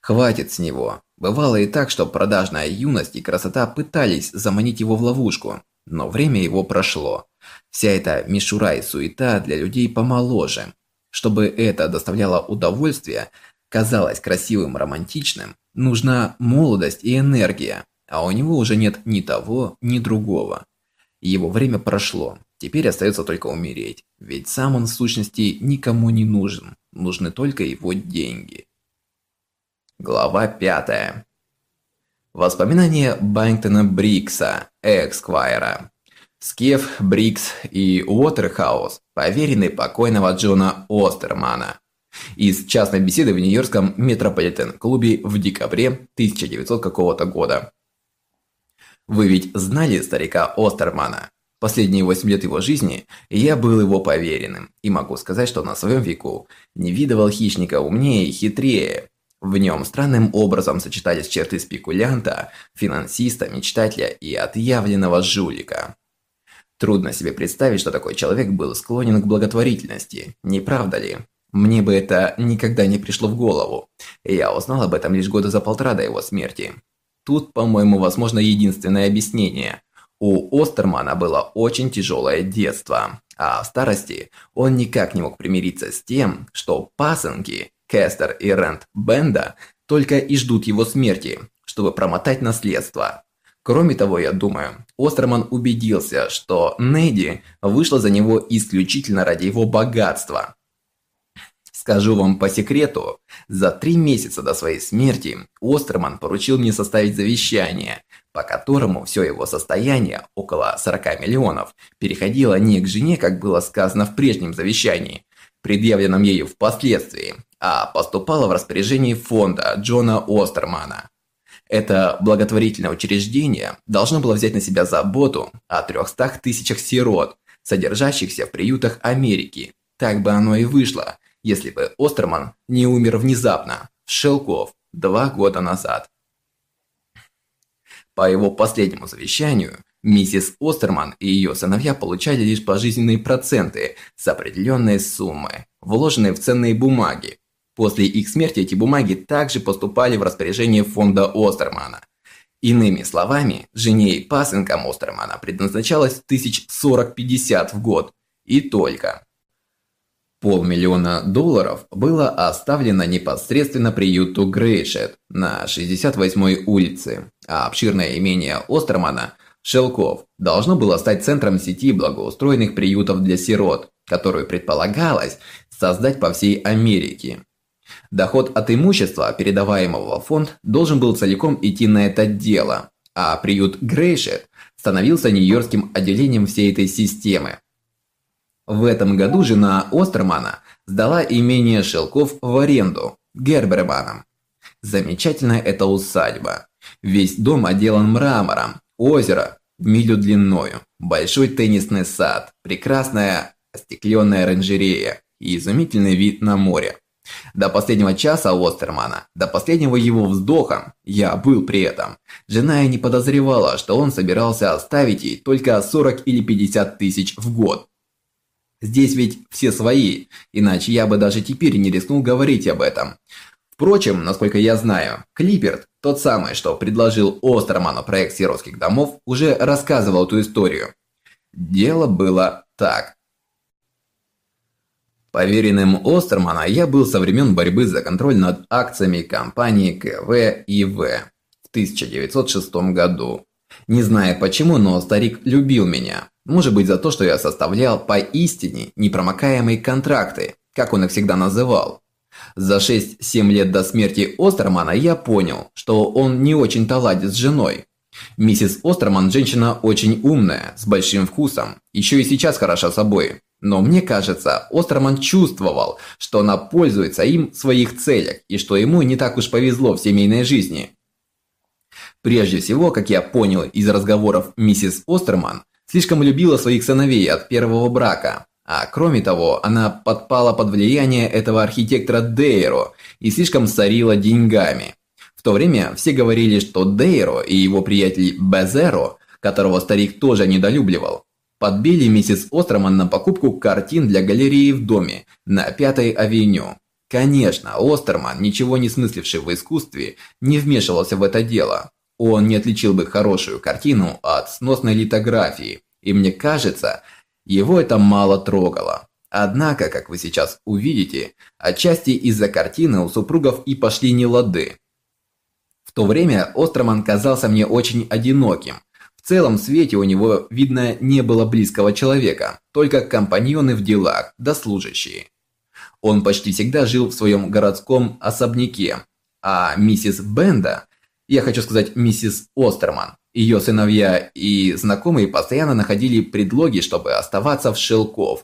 Хватит с него. Бывало и так, что продажная юность и красота пытались заманить его в ловушку, но время его прошло. Вся эта мишура и суета для людей помоложе. Чтобы это доставляло удовольствие, казалось красивым, романтичным, нужна молодость и энергия, а у него уже нет ни того, ни другого. Его время прошло, теперь остается только умереть, ведь сам он в сущности никому не нужен, нужны только его деньги. Глава пятая. Воспоминания Бэнктона Брикса, Эксквайра. Скеф, Брикс и Уотерхаус, поверенный покойного Джона Остермана. Из частной беседы в Нью-Йоркском Метрополитен-клубе в декабре 1900 какого-то года. Вы ведь знали старика Остермана? Последние 8 лет его жизни я был его поверенным, и могу сказать, что на своем веку не видывал хищника умнее и хитрее. В нем странным образом сочетались черты спекулянта, финансиста, мечтателя и отъявленного жулика. Трудно себе представить, что такой человек был склонен к благотворительности, не правда ли? Мне бы это никогда не пришло в голову. Я узнал об этом лишь года за полтора до его смерти. Тут, по-моему, возможно единственное объяснение. У Остермана было очень тяжелое детство, а в старости он никак не мог примириться с тем, что пасынки Кестер и Рент Бенда только и ждут его смерти, чтобы промотать наследство. Кроме того, я думаю, Остерман убедился, что Неди вышла за него исключительно ради его богатства. Скажу вам по секрету, за три месяца до своей смерти Остерман поручил мне составить завещание, по которому все его состояние, около 40 миллионов, переходило не к жене, как было сказано в прежнем завещании, предъявленном ею впоследствии, а поступало в распоряжение фонда Джона Остермана. Это благотворительное учреждение должно было взять на себя заботу о 300 тысячах сирот, содержащихся в приютах Америки. Так бы оно и вышло, если бы Остерман не умер внезапно, в Шелков, два года назад. По его последнему завещанию, миссис Остерман и ее сыновья получали лишь пожизненные проценты с определенной суммы, вложенные в ценные бумаги. После их смерти эти бумаги также поступали в распоряжение фонда Остермана. Иными словами, жене и пасынкам Остермана предназначалось тысяч 40-50 в год. И только. Полмиллиона долларов было оставлено непосредственно приюту Грейшет на 68-й улице, а обширное имение Остермана, Шелков, должно было стать центром сети благоустроенных приютов для сирот, которую предполагалось создать по всей Америке. Доход от имущества, передаваемого в фонд, должен был целиком идти на это дело, а приют Грейшет становился нью-йоркским отделением всей этой системы, в этом году жена Остермана сдала имение Шелков в аренду Герберманам. Замечательная эта усадьба. Весь дом отделан мрамором, озеро в милю длиною, большой теннисный сад, прекрасная остекленная оранжерея и изумительный вид на море. До последнего часа Остермана, до последнего его вздоха, я был при этом. Жена и не подозревала, что он собирался оставить ей только 40 или 50 тысяч в год. Здесь ведь все свои, иначе я бы даже теперь не рискнул говорить об этом. Впрочем, насколько я знаю, Клиперт, тот самый, что предложил Остерману проект сиротских домов, уже рассказывал эту историю. Дело было так. Поверенным Остермана я был со времен борьбы за контроль над акциями компании КВ и В в 1906 году. Не знаю почему, но старик любил меня. Может быть за то, что я составлял поистине непромокаемые контракты, как он их всегда называл. За 6-7 лет до смерти Остермана я понял, что он не очень-то ладит с женой. Миссис Остерман женщина очень умная, с большим вкусом, еще и сейчас хороша собой. Но мне кажется, Остерман чувствовал, что она пользуется им в своих целях и что ему не так уж повезло в семейной жизни. Прежде всего, как я понял из разговоров миссис Остерман, слишком любила своих сыновей от первого брака. А кроме того, она подпала под влияние этого архитектора Дейро и слишком сорила деньгами. В то время все говорили, что Дейро и его приятель Безеро, которого старик тоже недолюбливал, подбили миссис Остроман на покупку картин для галереи в доме на Пятой авеню. Конечно, Остерман, ничего не смысливший в искусстве, не вмешивался в это дело. Он не отличил бы хорошую картину от сносной литографии, и мне кажется, его это мало трогало. Однако, как вы сейчас увидите, отчасти из-за картины у супругов и пошли нелады. В то время Остроман казался мне очень одиноким. В целом свете у него, видно, не было близкого человека, только компаньоны в делах, да служащие. Он почти всегда жил в своем городском особняке, а миссис Бенда я хочу сказать миссис Остерман. Ее сыновья и знакомые постоянно находили предлоги, чтобы оставаться в Шелков.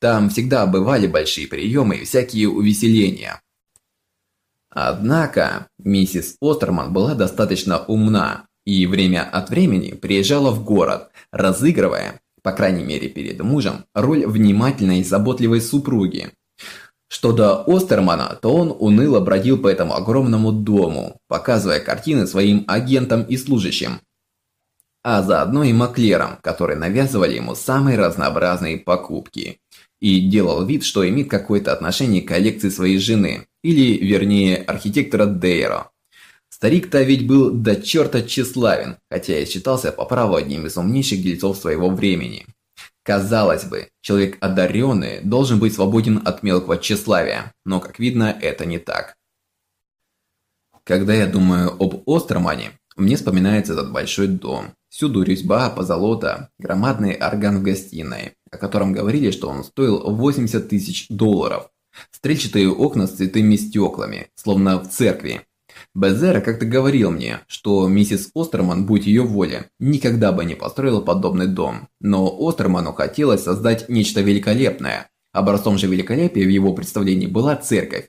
Там всегда бывали большие приемы и всякие увеселения. Однако, миссис Остерман была достаточно умна и время от времени приезжала в город, разыгрывая, по крайней мере перед мужем, роль внимательной и заботливой супруги. Что до Остермана, то он уныло бродил по этому огромному дому, показывая картины своим агентам и служащим. А заодно и маклерам, которые навязывали ему самые разнообразные покупки. И делал вид, что имеет какое-то отношение к коллекции своей жены, или, вернее, архитектора Дейро. Старик-то ведь был до черта тщеславен, хотя и считался по праву одним из умнейших дельцов своего времени. Казалось бы, человек одаренный должен быть свободен от мелкого тщеславия, но, как видно, это не так. Когда я думаю об Остермане, мне вспоминается этот большой дом. Всюду резьба, позолота, громадный орган в гостиной, о котором говорили, что он стоил 80 тысяч долларов. Стрельчатые окна с цветными стеклами, словно в церкви. Безера как-то говорил мне, что миссис Остерман, будь ее воля, никогда бы не построила подобный дом. Но Остерману хотелось создать нечто великолепное. Образцом же великолепия в его представлении была церковь.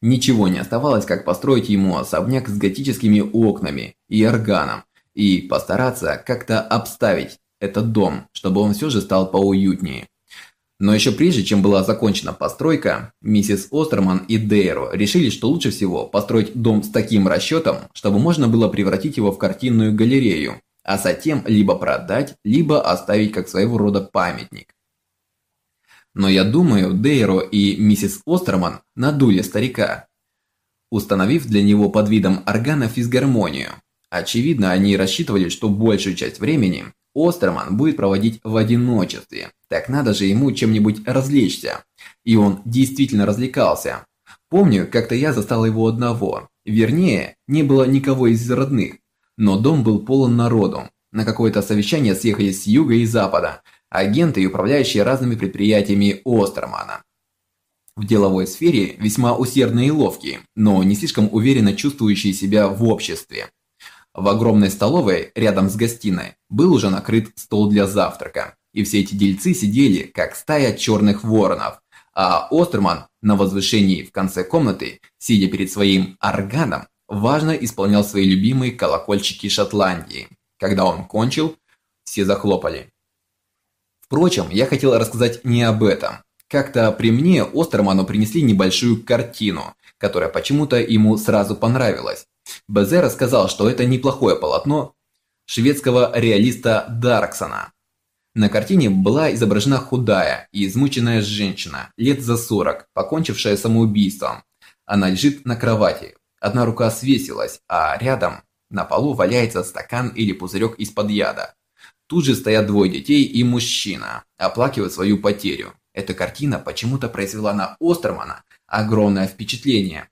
Ничего не оставалось, как построить ему особняк с готическими окнами и органом, и постараться как-то обставить этот дом, чтобы он все же стал поуютнее. Но еще прежде, чем была закончена постройка, миссис Остерман и Дейро решили, что лучше всего построить дом с таким расчетом, чтобы можно было превратить его в картинную галерею, а затем либо продать, либо оставить как своего рода памятник. Но я думаю, Дейро и миссис Остерман надули старика, установив для него под видом органа физгармонию. Очевидно, они рассчитывали, что большую часть времени Остерман будет проводить в одиночестве. Так надо же ему чем-нибудь развлечься. И он действительно развлекался. Помню, как-то я застал его одного. Вернее, не было никого из родных. Но дом был полон народу. На какое-то совещание съехались с юга и запада. Агенты и управляющие разными предприятиями Остермана. В деловой сфере весьма усердные и ловкие, но не слишком уверенно чувствующие себя в обществе. В огромной столовой, рядом с гостиной, был уже накрыт стол для завтрака, и все эти дельцы сидели, как стая черных воронов, а Остерман на возвышении в конце комнаты, сидя перед своим органом, важно исполнял свои любимые колокольчики Шотландии. Когда он кончил, все захлопали. Впрочем, я хотел рассказать не об этом. Как-то при мне Остерману принесли небольшую картину, которая почему-то ему сразу понравилась. Безе рассказал, что это неплохое полотно шведского реалиста Дарксона. На картине была изображена худая и измученная женщина, лет за 40, покончившая самоубийством. Она лежит на кровати, одна рука свесилась, а рядом на полу валяется стакан или пузырек из-под яда. Тут же стоят двое детей и мужчина, оплакивают свою потерю. Эта картина почему-то произвела на Остермана огромное впечатление.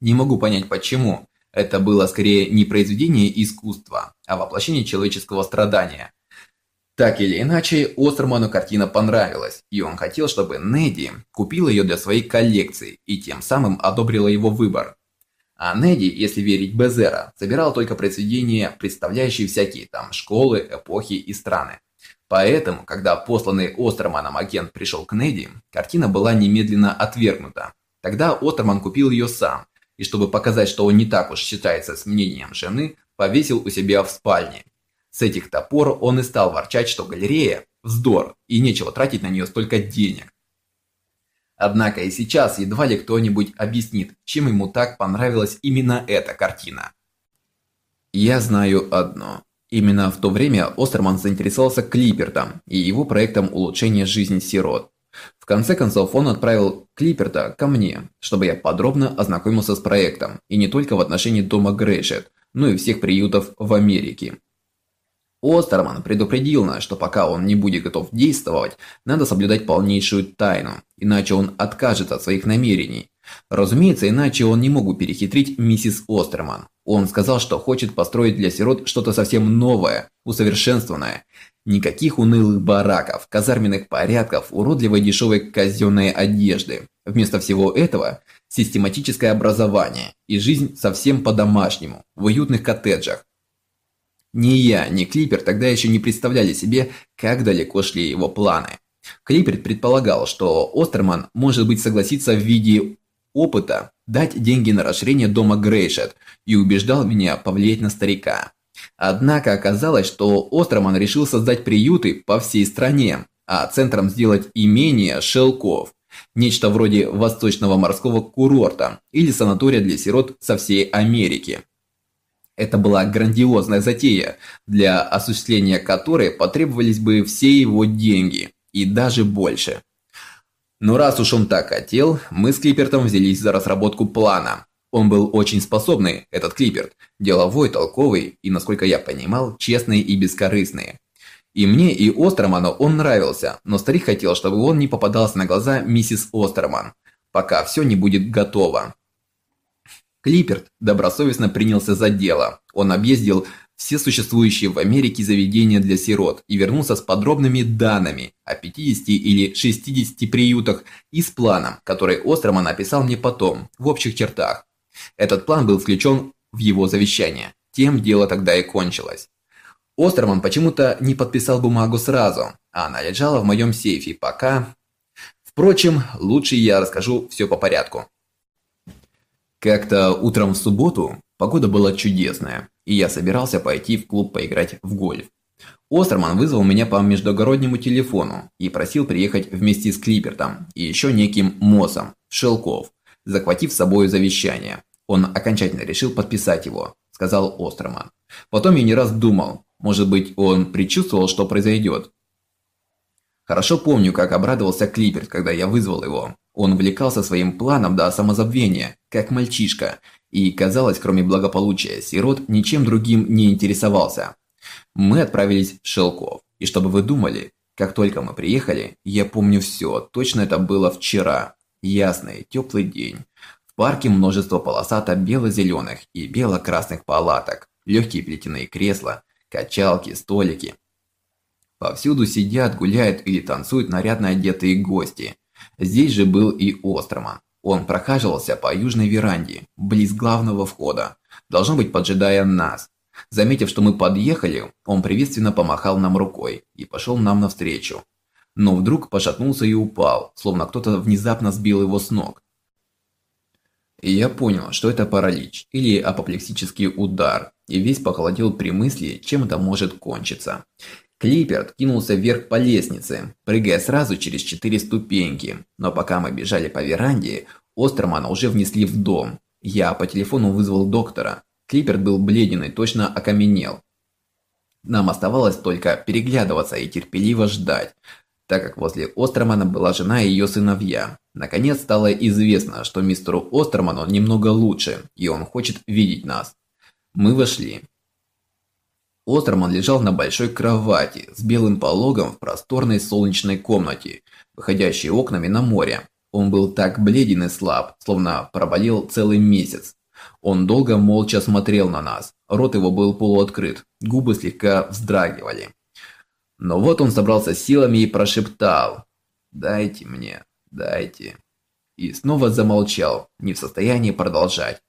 Не могу понять почему, это было скорее не произведение искусства, а воплощение человеческого страдания. Так или иначе, Остерману картина понравилась, и он хотел, чтобы Неди купила ее для своей коллекции и тем самым одобрила его выбор. А Неди, если верить Безера, собирал только произведения, представляющие всякие там школы, эпохи и страны. Поэтому, когда посланный Остерманом агент пришел к Неди, картина была немедленно отвергнута. Тогда Остерман купил ее сам, и чтобы показать, что он не так уж считается с мнением жены, повесил у себя в спальне. С этих топор он и стал ворчать, что галерея – вздор, и нечего тратить на нее столько денег. Однако и сейчас едва ли кто-нибудь объяснит, чем ему так понравилась именно эта картина. Я знаю одно. Именно в то время Остерман заинтересовался Клипертом и его проектом улучшения жизни сирот. В конце концов, он отправил Клиперта ко мне, чтобы я подробно ознакомился с проектом, и не только в отношении дома Грейшет, но и всех приютов в Америке. Остерман предупредил нас, что пока он не будет готов действовать, надо соблюдать полнейшую тайну, иначе он откажется от своих намерений. Разумеется, иначе он не мог бы перехитрить миссис Остерман. Он сказал, что хочет построить для сирот что-то совсем новое, усовершенствованное, Никаких унылых бараков, казарменных порядков, уродливой дешевой казенной одежды. Вместо всего этого – систематическое образование и жизнь совсем по-домашнему, в уютных коттеджах. Ни я, ни Клипер тогда еще не представляли себе, как далеко шли его планы. Клипер предполагал, что Остерман, может быть, согласится в виде опыта дать деньги на расширение дома Грейшет и убеждал меня повлиять на старика. Однако оказалось, что Остроман решил создать приюты по всей стране, а центром сделать имение Шелков. Нечто вроде восточного морского курорта или санатория для сирот со всей Америки. Это была грандиозная затея, для осуществления которой потребовались бы все его деньги, и даже больше. Но раз уж он так хотел, мы с Клипертом взялись за разработку плана. Он был очень способный, этот Клиперт, деловой, толковый и, насколько я понимал, честный и бескорыстный. И мне, и Остерману он нравился, но старик хотел, чтобы он не попадался на глаза миссис Остерман, пока все не будет готово. Клиперт добросовестно принялся за дело. Он объездил все существующие в Америке заведения для сирот и вернулся с подробными данными о 50 или 60 приютах и с планом, который Остерман написал мне потом, в общих чертах. Этот план был включен в его завещание. Тем дело тогда и кончилось. Остерман почему-то не подписал бумагу сразу, а она лежала в моем сейфе пока... Впрочем, лучше я расскажу все по порядку. Как-то утром в субботу погода была чудесная, и я собирался пойти в клуб поиграть в гольф. Остерман вызвал меня по междугороднему телефону и просил приехать вместе с Клипертом и еще неким Мосом, Шелков, захватив с собой завещание. Он окончательно решил подписать его, сказал Остерман. Потом я не раз думал, может быть, он предчувствовал, что произойдет. Хорошо помню, как обрадовался Клиперт, когда я вызвал его. Он увлекался своим планом до самозабвения, как мальчишка, и, казалось, кроме благополучия сирот, ничем другим не интересовался. Мы отправились в Шелков, и чтобы вы думали, как только мы приехали, я помню все, точно это было вчера. Ясный, теплый день. В парке множество полосато-бело-зеленых и бело-красных палаток, легкие плетяные кресла, качалки, столики. Повсюду сидят, гуляют или танцуют нарядно одетые гости. Здесь же был и Остроман. Он прохаживался по южной веранде, близ главного входа, должно быть, поджидая нас. Заметив, что мы подъехали, он приветственно помахал нам рукой и пошел нам навстречу но вдруг пошатнулся и упал, словно кто-то внезапно сбил его с ног. И я понял, что это паралич или апоплексический удар, и весь похолодел при мысли, чем это может кончиться. Клиперт кинулся вверх по лестнице, прыгая сразу через четыре ступеньки, но пока мы бежали по веранде, Остермана уже внесли в дом. Я по телефону вызвал доктора. Клиперт был бледен и точно окаменел. Нам оставалось только переглядываться и терпеливо ждать, так как возле Остермана была жена и ее сыновья. Наконец стало известно, что мистеру Остерману немного лучше, и он хочет видеть нас. Мы вошли. Остерман лежал на большой кровати с белым пологом в просторной солнечной комнате, выходящей окнами на море. Он был так бледен и слаб, словно проболел целый месяц. Он долго молча смотрел на нас. Рот его был полуоткрыт, губы слегка вздрагивали. Но вот он собрался силами и прошептал «Дайте мне, дайте». И снова замолчал, не в состоянии продолжать.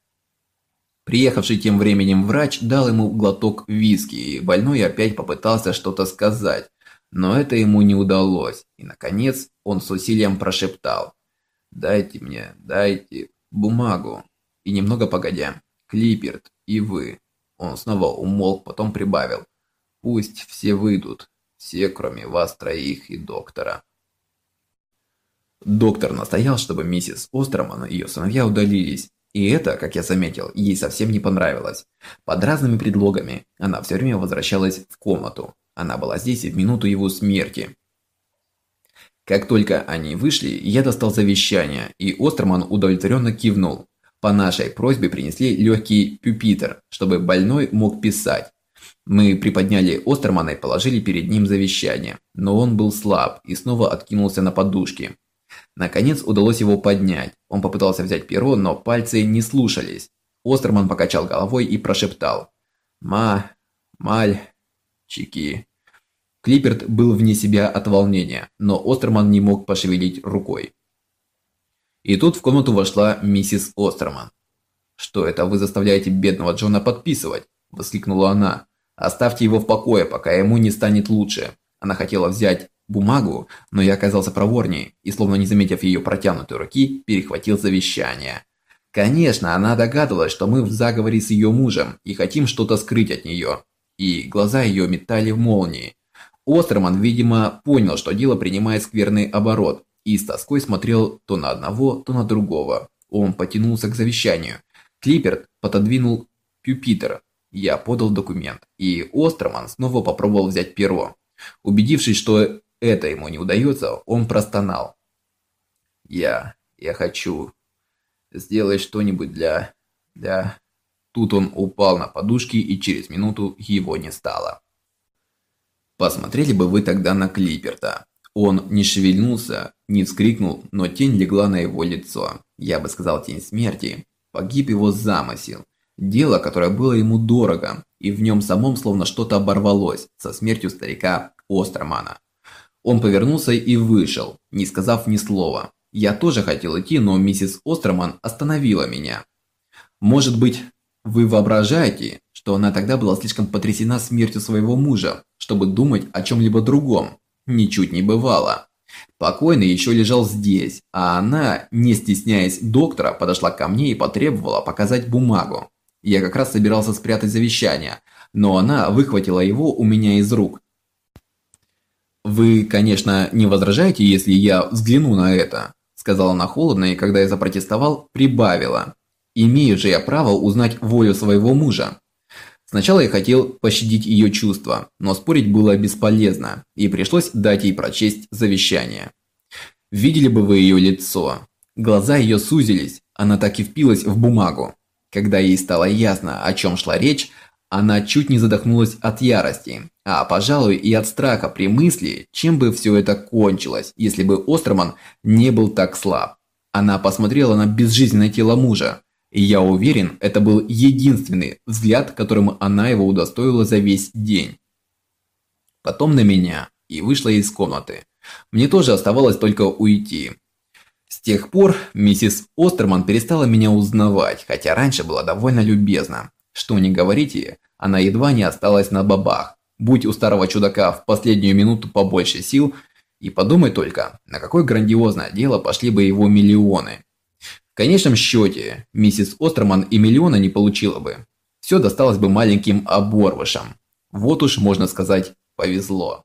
Приехавший тем временем врач дал ему глоток виски, и больной опять попытался что-то сказать, но это ему не удалось, и, наконец, он с усилием прошептал «Дайте мне, дайте бумагу». И немного погодя, Клиперт и вы. Он снова умолк, потом прибавил «Пусть все выйдут, все, кроме вас троих и доктора. Доктор настоял, чтобы миссис Остерман и ее сыновья удалились. И это, как я заметил, ей совсем не понравилось. Под разными предлогами она все время возвращалась в комнату. Она была здесь и в минуту его смерти. Как только они вышли, я достал завещание, и Остерман удовлетворенно кивнул. По нашей просьбе принесли легкий пюпитер, чтобы больной мог писать. Мы приподняли Остермана и положили перед ним завещание, но он был слаб и снова откинулся на подушки. Наконец удалось его поднять. Он попытался взять перо, но пальцы не слушались. Остерман покачал головой и прошептал. «Ма... Маль... Чики...» Клиперт был вне себя от волнения, но Остерман не мог пошевелить рукой. И тут в комнату вошла миссис Остерман. «Что это вы заставляете бедного Джона подписывать?» – воскликнула она. Оставьте его в покое, пока ему не станет лучше. Она хотела взять бумагу, но я оказался проворнее и, словно не заметив ее протянутой руки, перехватил завещание. Конечно, она догадывалась, что мы в заговоре с ее мужем и хотим что-то скрыть от нее. И глаза ее метали в молнии. Остерман, видимо, понял, что дело принимает скверный оборот, и с тоской смотрел то на одного, то на другого. Он потянулся к завещанию. Клиперт пододвинул пюпитер, я подал документ, и Остроман снова попробовал взять перо. Убедившись, что это ему не удается, он простонал. «Я... я хочу сделать что-нибудь для... Да. Тут он упал на подушки, и через минуту его не стало. Посмотрели бы вы тогда на Клиперта. Он не шевельнулся, не вскрикнул, но тень легла на его лицо. Я бы сказал, тень смерти. Погиб его замысел. Дело, которое было ему дорого, и в нем самом словно что-то оборвалось со смертью старика Остермана. Он повернулся и вышел, не сказав ни слова. Я тоже хотел идти, но миссис Остерман остановила меня. Может быть, вы воображаете, что она тогда была слишком потрясена смертью своего мужа, чтобы думать о чем-либо другом? Ничуть не бывало. Покойный еще лежал здесь, а она, не стесняясь доктора, подошла ко мне и потребовала показать бумагу. Я как раз собирался спрятать завещание, но она выхватила его у меня из рук. «Вы, конечно, не возражаете, если я взгляну на это?» Сказала она холодно, и когда я запротестовал, прибавила. «Имею же я право узнать волю своего мужа». Сначала я хотел пощадить ее чувства, но спорить было бесполезно, и пришлось дать ей прочесть завещание. Видели бы вы ее лицо. Глаза ее сузились, она так и впилась в бумагу. Когда ей стало ясно, о чем шла речь, она чуть не задохнулась от ярости, а, пожалуй, и от страха при мысли, чем бы все это кончилось, если бы Остерман не был так слаб. Она посмотрела на безжизненное тело мужа, и я уверен, это был единственный взгляд, которым она его удостоила за весь день. Потом на меня и вышла из комнаты. Мне тоже оставалось только уйти. С тех пор миссис Остерман перестала меня узнавать, хотя раньше была довольно любезна. Что не говорите, она едва не осталась на бабах. Будь у старого чудака в последнюю минуту побольше сил, и подумай только, на какое грандиозное дело пошли бы его миллионы. В конечном счете, миссис Остерман и миллиона не получила бы. Все досталось бы маленьким оборвышам. Вот уж, можно сказать, повезло.